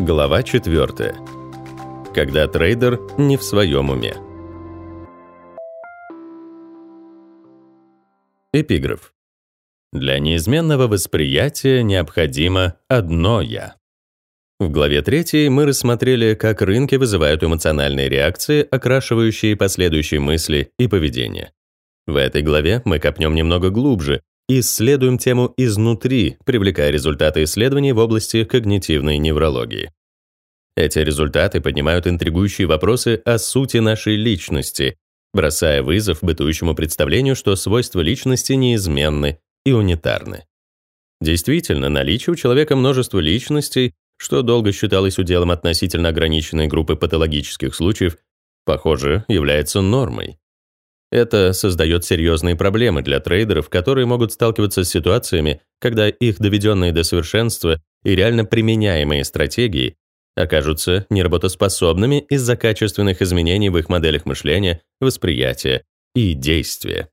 Глава 4. Когда трейдер не в своем уме. Эпиграф. Для неизменного восприятия необходимо одно «я». В главе 3 мы рассмотрели, как рынки вызывают эмоциональные реакции, окрашивающие последующие мысли и поведение. В этой главе мы копнем немного глубже исследуем тему изнутри, привлекая результаты исследований в области когнитивной неврологии. Эти результаты поднимают интригующие вопросы о сути нашей личности, бросая вызов бытующему представлению, что свойства личности неизменны и унитарны. Действительно, наличие у человека множества личностей, что долго считалось уделом относительно ограниченной группы патологических случаев, похоже, является нормой. Это создает серьезные проблемы для трейдеров, которые могут сталкиваться с ситуациями, когда их доведенные до совершенства и реально применяемые стратегии окажутся неработоспособными из-за качественных изменений в их моделях мышления, восприятия и действия.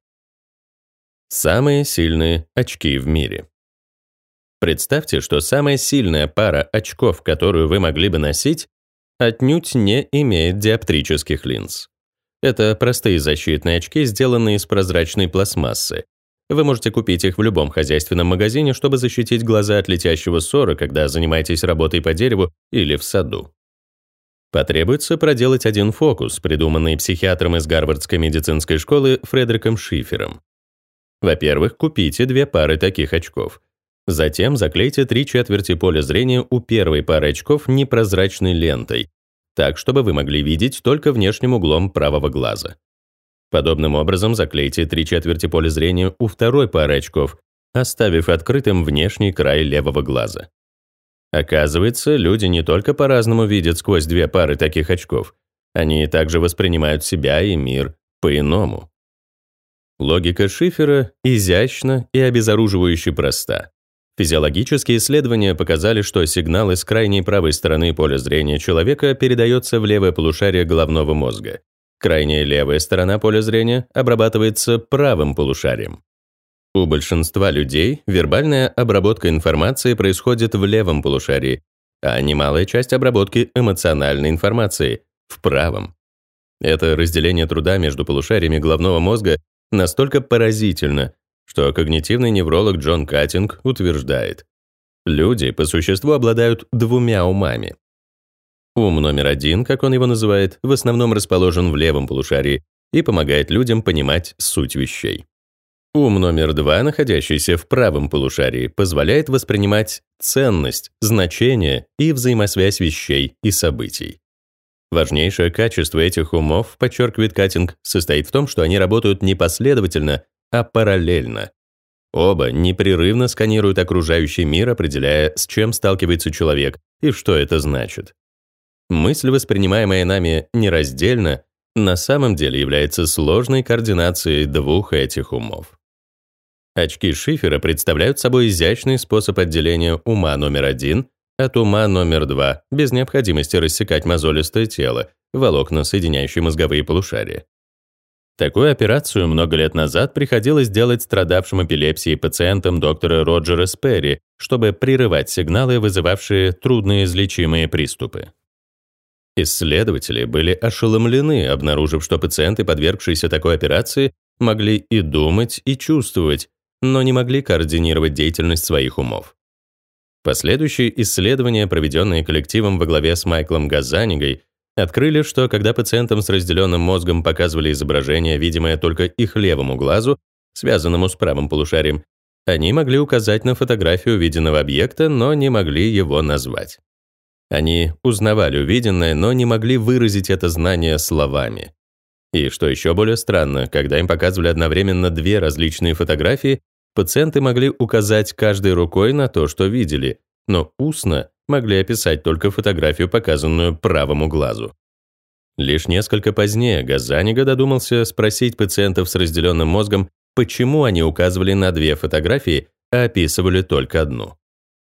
Самые сильные очки в мире. Представьте, что самая сильная пара очков, которую вы могли бы носить, отнюдь не имеет диоптрических линз. Это простые защитные очки, сделанные из прозрачной пластмассы. Вы можете купить их в любом хозяйственном магазине, чтобы защитить глаза от летящего ссора, когда занимаетесь работой по дереву или в саду. Потребуется проделать один фокус, придуманный психиатром из Гарвардской медицинской школы Фредериком Шифером. Во-первых, купите две пары таких очков. Затем заклейте три четверти поля зрения у первой пары очков непрозрачной лентой, так, чтобы вы могли видеть только внешним углом правого глаза. Подобным образом заклейте три четверти поля зрения у второй пары очков, оставив открытым внешний край левого глаза. Оказывается, люди не только по-разному видят сквозь две пары таких очков, они также воспринимают себя и мир по-иному. Логика Шифера изящна и обезоруживающе проста. Физиологические исследования показали, что сигнал из крайней правой стороны поля зрения человека передается в левое полушарие головного мозга. Крайняя левая сторона поля зрения обрабатывается правым полушарием. У большинства людей вербальная обработка информации происходит в левом полушарии, а немалая часть обработки эмоциональной информации — в правом. Это разделение труда между полушариями головного мозга настолько поразительно, что когнитивный невролог Джон Каттинг утверждает, люди по существу обладают двумя умами. Ум номер один, как он его называет, в основном расположен в левом полушарии и помогает людям понимать суть вещей. Ум номер два, находящийся в правом полушарии, позволяет воспринимать ценность, значение и взаимосвязь вещей и событий. Важнейшее качество этих умов, подчеркивает Каттинг, состоит в том, что они работают не последовательно, а параллельно. Оба непрерывно сканируют окружающий мир, определяя, с чем сталкивается человек и что это значит. Мысль, воспринимаемая нами нераздельно, на самом деле является сложной координацией двух этих умов. Очки Шифера представляют собой изящный способ отделения ума номер один от ума номер два без необходимости рассекать мозолистое тело, волокна, соединяющие мозговые полушария. Такую операцию много лет назад приходилось делать страдавшим эпилепсией пациентам доктора Роджера Сперри, чтобы прерывать сигналы, вызывавшие трудноизлечимые приступы. Исследователи были ошеломлены, обнаружив, что пациенты, подвергшиеся такой операции, могли и думать, и чувствовать, но не могли координировать деятельность своих умов. Последующие исследования, проведенные коллективом во главе с Майклом Газанигой, Открыли, что когда пациентам с разделенным мозгом показывали изображение, видимое только их левому глазу, связанному с правым полушарием, они могли указать на фотографию увиденного объекта, но не могли его назвать. Они узнавали увиденное, но не могли выразить это знание словами. И что еще более странно, когда им показывали одновременно две различные фотографии, пациенты могли указать каждой рукой на то, что видели, но устно могли описать только фотографию, показанную правому глазу. Лишь несколько позднее Газанига додумался спросить пациентов с разделенным мозгом, почему они указывали на две фотографии, а описывали только одну.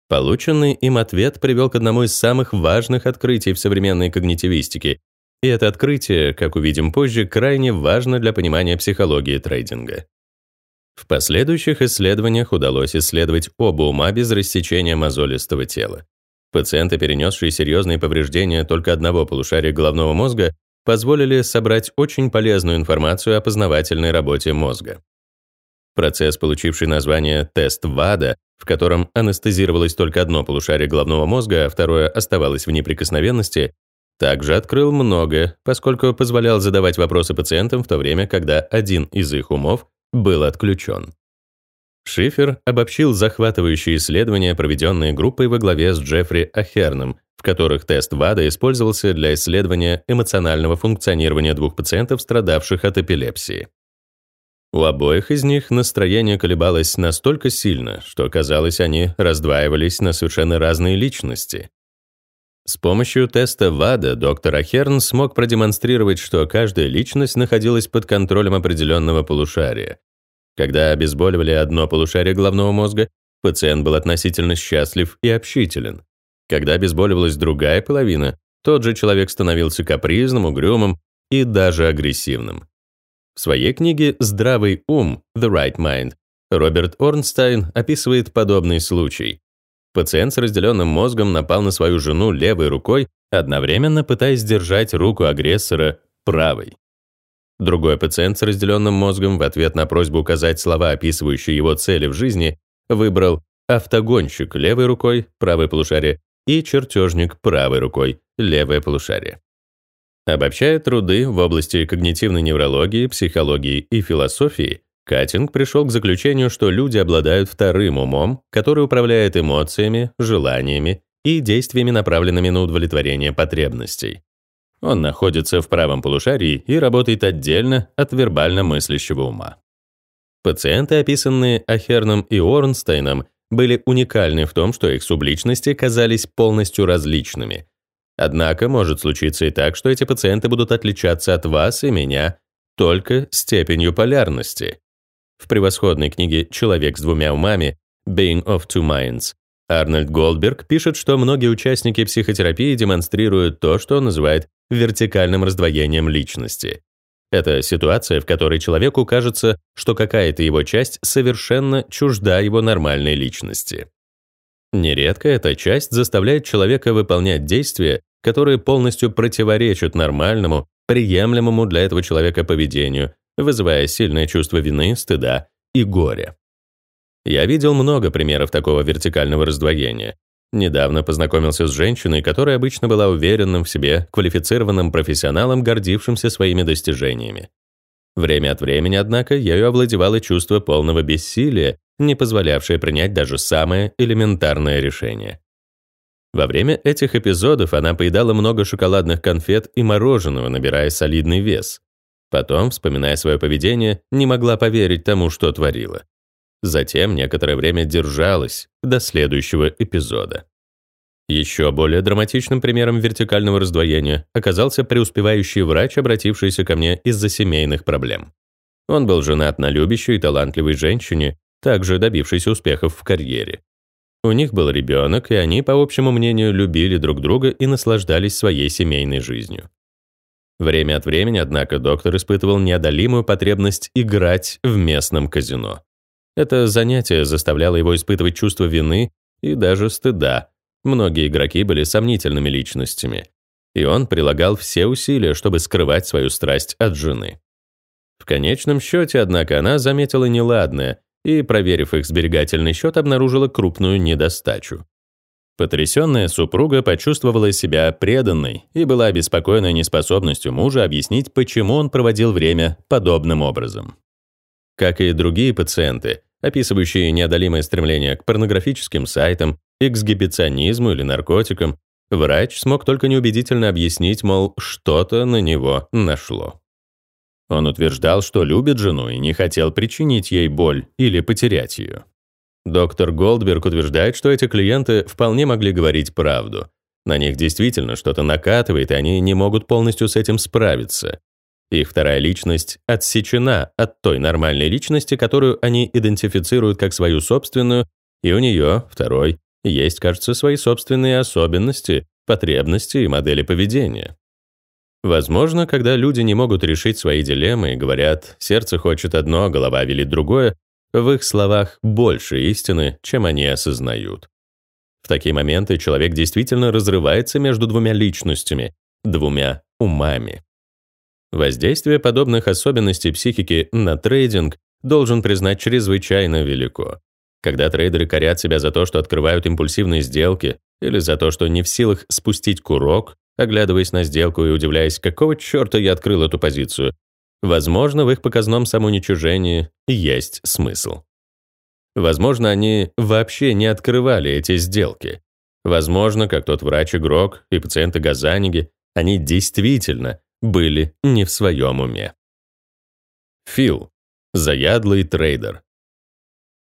Полученный им ответ привел к одному из самых важных открытий в современной когнитивистике, и это открытие, как увидим позже, крайне важно для понимания психологии трейдинга. В последующих исследованиях удалось исследовать оба ума без рассечения мозолистого тела. Пациенты, перенесшие серьезные повреждения только одного полушария головного мозга, позволили собрать очень полезную информацию о познавательной работе мозга. Процесс, получивший название «тест ВАДА», в котором анестезировалось только одно полушарие головного мозга, а второе оставалось в неприкосновенности, также открыл многое, поскольку позволял задавать вопросы пациентам в то время, когда один из их умов был отключен. Шифер обобщил захватывающие исследования, проведенные группой во главе с Джеффри Ахерном, в которых тест ВАДА использовался для исследования эмоционального функционирования двух пациентов, страдавших от эпилепсии. У обоих из них настроение колебалось настолько сильно, что, казалось, они раздваивались на совершенно разные личности. С помощью теста ВАДА доктор Ахерн смог продемонстрировать, что каждая личность находилась под контролем определенного полушария. Когда обезболивали одно полушарие головного мозга, пациент был относительно счастлив и общителен. Когда обезболивалась другая половина, тот же человек становился капризным, угрюмым и даже агрессивным. В своей книге «Здравый ум» «The Right Mind» Роберт Орнстайн описывает подобный случай. Пациент с разделенным мозгом напал на свою жену левой рукой, одновременно пытаясь держать руку агрессора правой. Другой пациент с разделенным мозгом в ответ на просьбу указать слова, описывающие его цели в жизни, выбрал автогонщик левой рукой, правое полушарие, и чертежник правой рукой, левое полушарие. Обобщая труды в области когнитивной неврологии, психологии и философии, Катинг пришел к заключению, что люди обладают вторым умом, который управляет эмоциями, желаниями и действиями, направленными на удовлетворение потребностей. Он находится в правом полушарии и работает отдельно от вербально мыслящего ума. Пациенты, описанные Ахерном и Орнстейном, были уникальны в том, что их субличности казались полностью различными, Однако может случиться и так, что эти пациенты будут отличаться от вас и меня только степенью полярности. В превосходной книге «Человек с двумя умами» «Being of Two Minds» Арнольд Голдберг пишет, что многие участники психотерапии демонстрируют то, что он называет вертикальным раздвоением личности. Это ситуация, в которой человеку кажется, что какая-то его часть совершенно чужда его нормальной личности. Нередко эта часть заставляет человека выполнять действия, которые полностью противоречат нормальному, приемлемому для этого человека поведению, вызывая сильное чувство вины, стыда и горя. Я видел много примеров такого вертикального раздвоения. Недавно познакомился с женщиной, которая обычно была уверенным в себе, квалифицированным профессионалом, гордившимся своими достижениями. Время от времени, однако, ею овладевало чувство полного бессилия, не позволявшее принять даже самое элементарное решение. Во время этих эпизодов она поедала много шоколадных конфет и мороженого, набирая солидный вес. Потом, вспоминая свое поведение, не могла поверить тому, что творила. Затем некоторое время держалась до следующего эпизода. Еще более драматичным примером вертикального раздвоения оказался преуспевающий врач, обратившийся ко мне из-за семейных проблем. Он был женат на любящей и талантливой женщине, также добившейся успехов в карьере. У них был ребенок, и они, по общему мнению, любили друг друга и наслаждались своей семейной жизнью. Время от времени, однако, доктор испытывал неодолимую потребность играть в местном казино. Это занятие заставляло его испытывать чувство вины и даже стыда. Многие игроки были сомнительными личностями, и он прилагал все усилия, чтобы скрывать свою страсть от жены. В конечном счете, однако, она заметила неладное и, проверив их сберегательный счет, обнаружила крупную недостачу. Потрясенная супруга почувствовала себя преданной и была обеспокоена неспособностью мужа объяснить, почему он проводил время подобным образом. Как и другие пациенты, описывающие неодолимое стремление к порнографическим сайтам, эксгибиционизму или наркотикам, врач смог только неубедительно объяснить, мол, что-то на него нашло. Он утверждал, что любит жену и не хотел причинить ей боль или потерять ее. Доктор Голдберг утверждает, что эти клиенты вполне могли говорить правду. На них действительно что-то накатывает, и они не могут полностью с этим справиться. Их вторая личность отсечена от той нормальной личности, которую они идентифицируют как свою собственную, и у нее, второй, есть, кажется, свои собственные особенности, потребности и модели поведения. Возможно, когда люди не могут решить свои дилеммы и говорят «сердце хочет одно, голова велит другое», в их словах больше истины, чем они осознают. В такие моменты человек действительно разрывается между двумя личностями, двумя умами. Воздействие подобных особенностей психики на трейдинг должен признать чрезвычайно велико. Когда трейдеры корят себя за то, что открывают импульсивные сделки, или за то, что не в силах спустить курок, оглядываясь на сделку и удивляясь, какого черта я открыл эту позицию, возможно, в их показном самоуничижении есть смысл. Возможно, они вообще не открывали эти сделки. Возможно, как тот врач-игрок и пациенты Газаниги, они действительно были не в своем уме. Фил. Заядлый трейдер.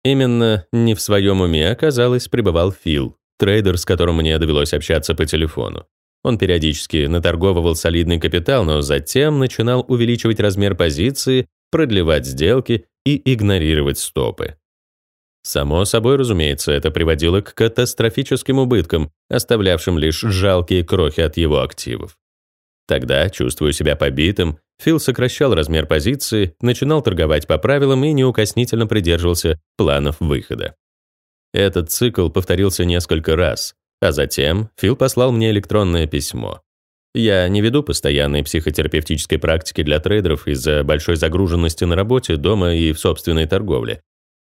Именно не в своем уме, оказалось, пребывал Фил, трейдер, с которым мне довелось общаться по телефону. Он периодически наторговывал солидный капитал, но затем начинал увеличивать размер позиции, продлевать сделки и игнорировать стопы. Само собой, разумеется, это приводило к катастрофическим убыткам, оставлявшим лишь жалкие крохи от его активов. Тогда, чувствуя себя побитым, Фил сокращал размер позиции, начинал торговать по правилам и неукоснительно придерживался планов выхода. Этот цикл повторился несколько раз, а затем Фил послал мне электронное письмо. Я не веду постоянной психотерапевтической практики для трейдеров из-за большой загруженности на работе, дома и в собственной торговле.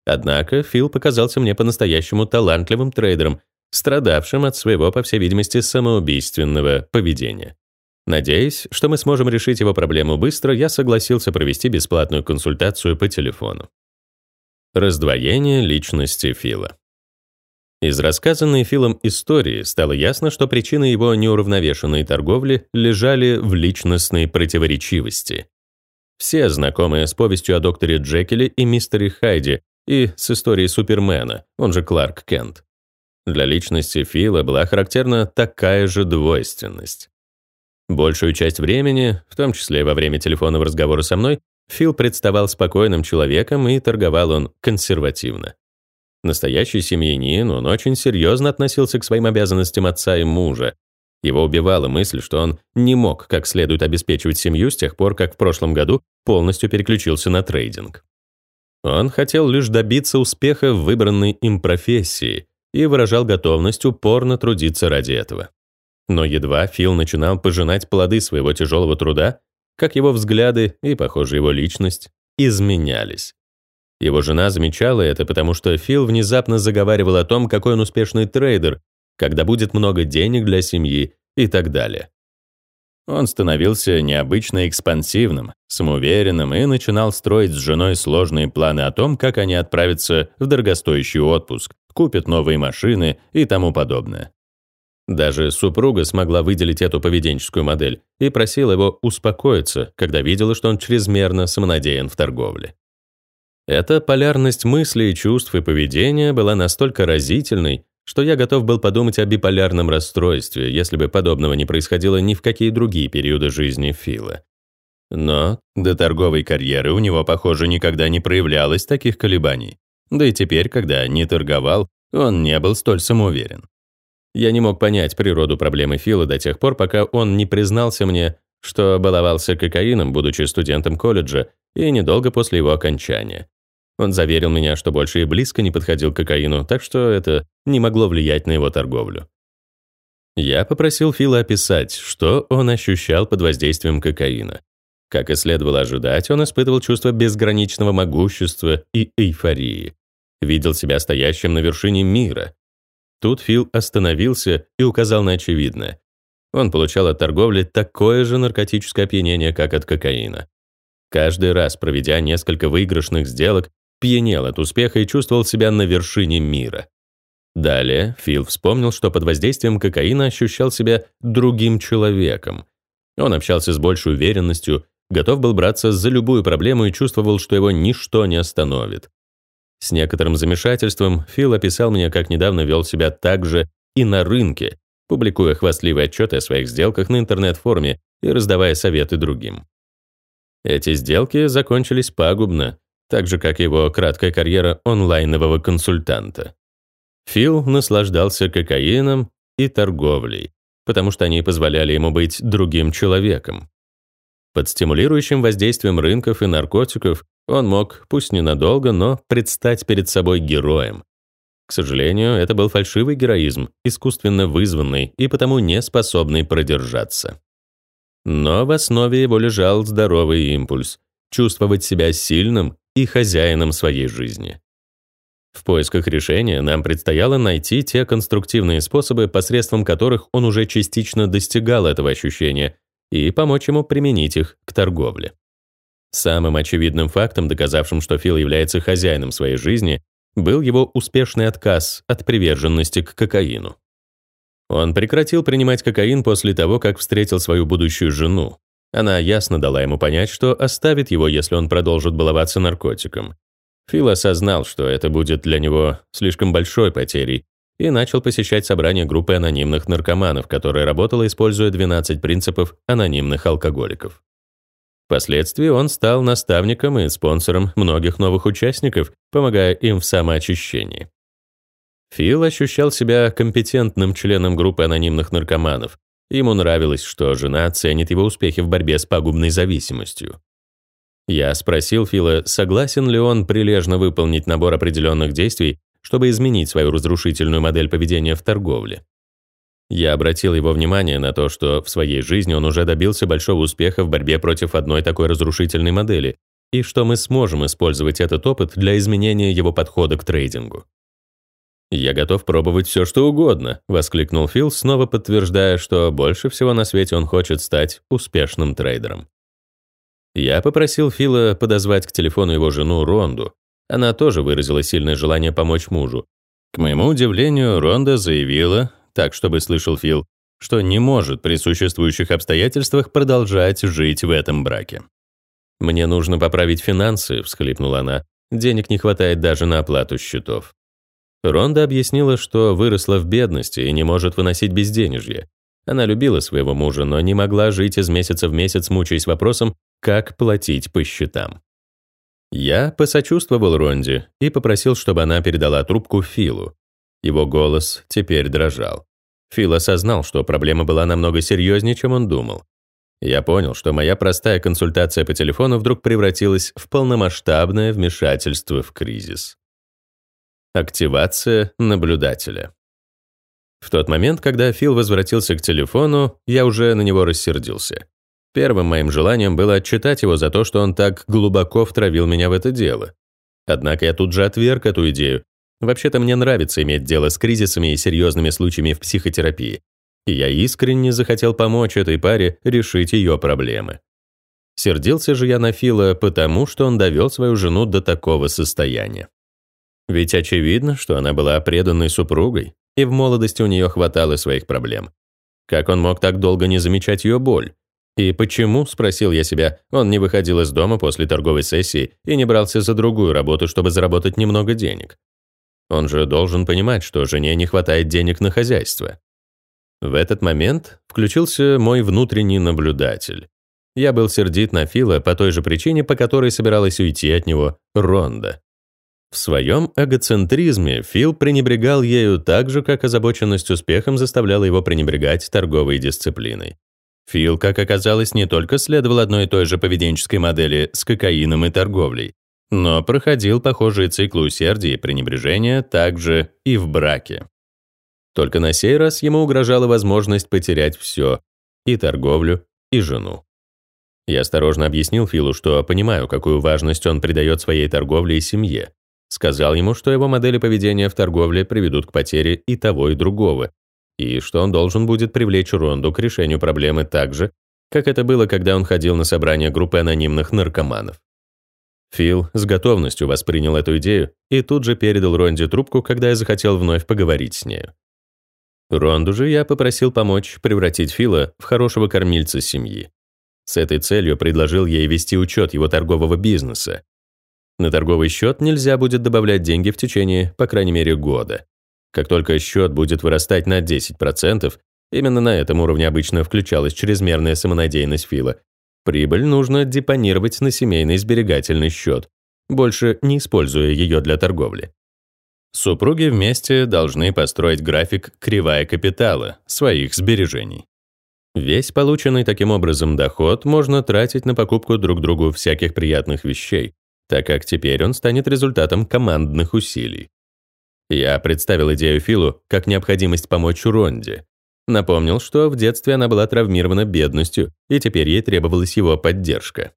Однако Фил показался мне по-настоящему талантливым трейдером, страдавшим от своего, по всей видимости, самоубийственного поведения. Надеясь, что мы сможем решить его проблему быстро, я согласился провести бесплатную консультацию по телефону. Раздвоение личности Фила. Из рассказанной Филом истории стало ясно, что причины его неуравновешенной торговли лежали в личностной противоречивости. Все знакомые с повестью о докторе Джекиле и мистере Хайде и с историей Супермена, он же Кларк Кент. Для личности Фила была характерна такая же двойственность. Большую часть времени, в том числе во время телефонного разговора со мной, Фил представал спокойным человеком и торговал он консервативно. Настоящий семьянин, он очень серьезно относился к своим обязанностям отца и мужа. Его убивала мысль, что он не мог как следует обеспечивать семью с тех пор, как в прошлом году полностью переключился на трейдинг. Он хотел лишь добиться успеха в выбранной им профессии и выражал готовность упорно трудиться ради этого. Но едва Фил начинал пожинать плоды своего тяжелого труда, как его взгляды и, похоже, его личность изменялись. Его жена замечала это, потому что Фил внезапно заговаривал о том, какой он успешный трейдер, когда будет много денег для семьи и так далее. Он становился необычно экспансивным, самоуверенным и начинал строить с женой сложные планы о том, как они отправятся в дорогостоящий отпуск, купят новые машины и тому подобное. Даже супруга смогла выделить эту поведенческую модель и просила его успокоиться, когда видела, что он чрезмерно самонадеян в торговле. Эта полярность мыслей, чувств и поведения была настолько разительной, что я готов был подумать о биполярном расстройстве, если бы подобного не происходило ни в какие другие периоды жизни Фила. Но до торговой карьеры у него, похоже, никогда не проявлялось таких колебаний. Да и теперь, когда не торговал, он не был столь самоуверен. Я не мог понять природу проблемы Фила до тех пор, пока он не признался мне, что баловался кокаином, будучи студентом колледжа, и недолго после его окончания. Он заверил меня, что больше и близко не подходил к кокаину, так что это не могло влиять на его торговлю. Я попросил Фила описать, что он ощущал под воздействием кокаина. Как и следовало ожидать, он испытывал чувство безграничного могущества и эйфории. Видел себя стоящим на вершине мира, Тут Фил остановился и указал на очевидное. Он получал от торговли такое же наркотическое опьянение, как от кокаина. Каждый раз, проведя несколько выигрышных сделок, пьянел от успеха и чувствовал себя на вершине мира. Далее Фил вспомнил, что под воздействием кокаина ощущал себя другим человеком. Он общался с большей уверенностью, готов был браться за любую проблему и чувствовал, что его ничто не остановит. С некоторым замешательством Фил описал мне, как недавно вел себя так же и на рынке, публикуя хвастливые отчеты о своих сделках на интернет-форуме и раздавая советы другим. Эти сделки закончились пагубно, так же, как его краткая карьера онлайнового консультанта. Фил наслаждался кокаином и торговлей, потому что они позволяли ему быть другим человеком. Под стимулирующим воздействием рынков и наркотиков он мог, пусть ненадолго, но предстать перед собой героем. К сожалению, это был фальшивый героизм, искусственно вызванный и потому не способный продержаться. Но в основе его лежал здоровый импульс — чувствовать себя сильным и хозяином своей жизни. В поисках решения нам предстояло найти те конструктивные способы, посредством которых он уже частично достигал этого ощущения, и помочь ему применить их к торговле. Самым очевидным фактом, доказавшим, что Фил является хозяином своей жизни, был его успешный отказ от приверженности к кокаину. Он прекратил принимать кокаин после того, как встретил свою будущую жену. Она ясно дала ему понять, что оставит его, если он продолжит баловаться наркотиком. Фил осознал, что это будет для него слишком большой потерей, и начал посещать собрания группы анонимных наркоманов, которая работала, используя 12 принципов анонимных алкоголиков. Впоследствии он стал наставником и спонсором многих новых участников, помогая им в самоочищении. Фил ощущал себя компетентным членом группы анонимных наркоманов. Ему нравилось, что жена ценит его успехи в борьбе с пагубной зависимостью. Я спросил Фила, согласен ли он прилежно выполнить набор определенных действий, чтобы изменить свою разрушительную модель поведения в торговле. Я обратил его внимание на то, что в своей жизни он уже добился большого успеха в борьбе против одной такой разрушительной модели, и что мы сможем использовать этот опыт для изменения его подхода к трейдингу. «Я готов пробовать все, что угодно», — воскликнул Фил, снова подтверждая, что больше всего на свете он хочет стать успешным трейдером. Я попросил Фила подозвать к телефону его жену Ронду. Она тоже выразила сильное желание помочь мужу. К моему удивлению, Ронда заявила, так, чтобы слышал Фил, что не может при существующих обстоятельствах продолжать жить в этом браке. «Мне нужно поправить финансы», — всхлипнула она. «Денег не хватает даже на оплату счетов». Ронда объяснила, что выросла в бедности и не может выносить безденежье. Она любила своего мужа, но не могла жить из месяца в месяц, мучаясь вопросом, как платить по счетам. Я посочувствовал Ронде и попросил, чтобы она передала трубку Филу. Его голос теперь дрожал. Фил осознал, что проблема была намного серьезнее, чем он думал. Я понял, что моя простая консультация по телефону вдруг превратилась в полномасштабное вмешательство в кризис. Активация наблюдателя. В тот момент, когда Фил возвратился к телефону, я уже на него рассердился. Первым моим желанием было отчитать его за то, что он так глубоко втравил меня в это дело. Однако я тут же отверг эту идею, Вообще-то мне нравится иметь дело с кризисами и серьезными случаями в психотерапии. И я искренне захотел помочь этой паре решить ее проблемы. Сердился же я на Фила потому, что он довел свою жену до такого состояния. Ведь очевидно, что она была преданной супругой, и в молодости у нее хватало своих проблем. Как он мог так долго не замечать ее боль? И почему, спросил я себя, он не выходил из дома после торговой сессии и не брался за другую работу, чтобы заработать немного денег? Он же должен понимать, что жене не хватает денег на хозяйство. В этот момент включился мой внутренний наблюдатель. Я был сердит на Фила по той же причине, по которой собиралась уйти от него Ронда. В своем эгоцентризме Фил пренебрегал ею так же, как озабоченность успехом заставляла его пренебрегать торговой дисциплиной. Фил, как оказалось, не только следовал одной и той же поведенческой модели с кокаином и торговлей, но проходил похожие циклы усердия и пренебрежения также и в браке. Только на сей раз ему угрожала возможность потерять все — и торговлю, и жену. Я осторожно объяснил Филу, что понимаю, какую важность он придает своей торговле и семье. Сказал ему, что его модели поведения в торговле приведут к потере и того, и другого, и что он должен будет привлечь Ронду к решению проблемы так же, как это было, когда он ходил на собрание группы анонимных наркоманов. Фил с готовностью воспринял эту идею и тут же передал Ронде трубку, когда я захотел вновь поговорить с нею. Ронду же я попросил помочь превратить Фила в хорошего кормильца семьи. С этой целью предложил ей вести учет его торгового бизнеса. На торговый счет нельзя будет добавлять деньги в течение, по крайней мере, года. Как только счет будет вырастать на 10%, именно на этом уровне обычно включалась чрезмерная самонадеянность Фила, Прибыль нужно депонировать на семейный сберегательный счет, больше не используя ее для торговли. Супруги вместе должны построить график кривая капитала своих сбережений. Весь полученный таким образом доход можно тратить на покупку друг другу всяких приятных вещей, так как теперь он станет результатом командных усилий. Я представил идею Филу как необходимость помочь Ронде. Напомнил, что в детстве она была травмирована бедностью, и теперь ей требовалась его поддержка.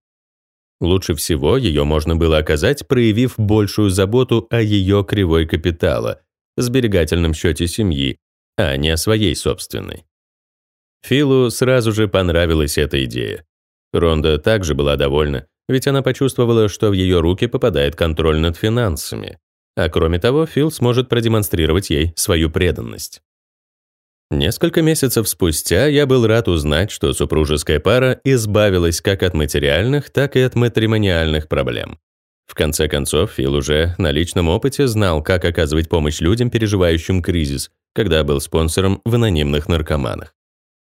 Лучше всего ее можно было оказать, проявив большую заботу о ее кривой капитала, сберегательном счете семьи, а не о своей собственной. Филу сразу же понравилась эта идея. Ронда также была довольна, ведь она почувствовала, что в ее руки попадает контроль над финансами. А кроме того, Фил сможет продемонстрировать ей свою преданность. Несколько месяцев спустя я был рад узнать, что супружеская пара избавилась как от материальных, так и от матримониальных проблем. В конце концов, Фил уже на личном опыте знал, как оказывать помощь людям, переживающим кризис, когда был спонсором в анонимных наркоманах.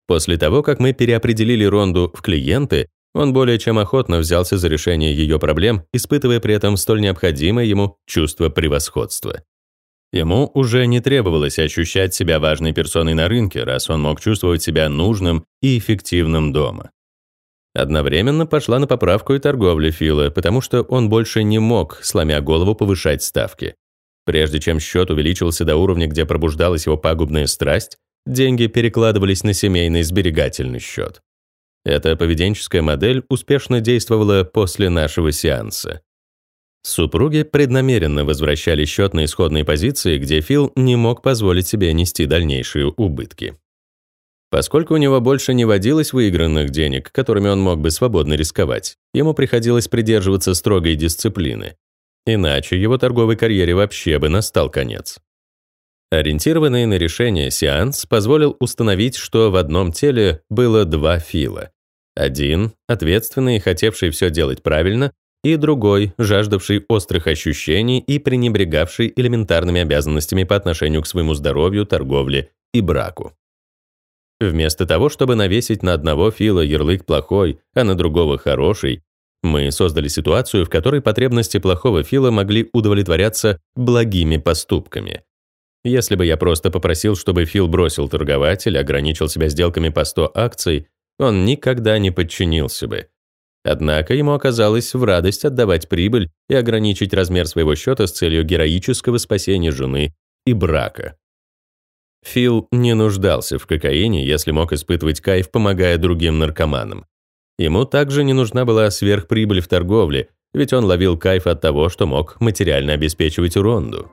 После того, как мы переопределили Ронду в клиенты, он более чем охотно взялся за решение ее проблем, испытывая при этом столь необходимое ему чувство превосходства. Ему уже не требовалось ощущать себя важной персоной на рынке, раз он мог чувствовать себя нужным и эффективным дома. Одновременно пошла на поправку и торговля Фила, потому что он больше не мог, сломя голову, повышать ставки. Прежде чем счет увеличился до уровня, где пробуждалась его пагубная страсть, деньги перекладывались на семейный сберегательный счет. Эта поведенческая модель успешно действовала после нашего сеанса. Супруги преднамеренно возвращали счет на исходные позиции, где Фил не мог позволить себе нести дальнейшие убытки. Поскольку у него больше не водилось выигранных денег, которыми он мог бы свободно рисковать, ему приходилось придерживаться строгой дисциплины. Иначе его торговой карьере вообще бы настал конец. Ориентированный на решение сеанс позволил установить, что в одном теле было два фила. Один, ответственный и хотевший все делать правильно, и другой, жаждавший острых ощущений и пренебрегавший элементарными обязанностями по отношению к своему здоровью, торговле и браку. Вместо того, чтобы навесить на одного фила ярлык плохой, а на другого хороший, мы создали ситуацию, в которой потребности плохого фила могли удовлетворяться благими поступками. Если бы я просто попросил, чтобы Фил бросил торговать или ограничил себя сделками по 100 акций, он никогда не подчинился бы. Однако ему оказалось в радость отдавать прибыль и ограничить размер своего счета с целью героического спасения жены и брака. Фил не нуждался в кокаине, если мог испытывать кайф, помогая другим наркоманам. Ему также не нужна была сверхприбыль в торговле, ведь он ловил кайф от того, что мог материально обеспечивать Уронду.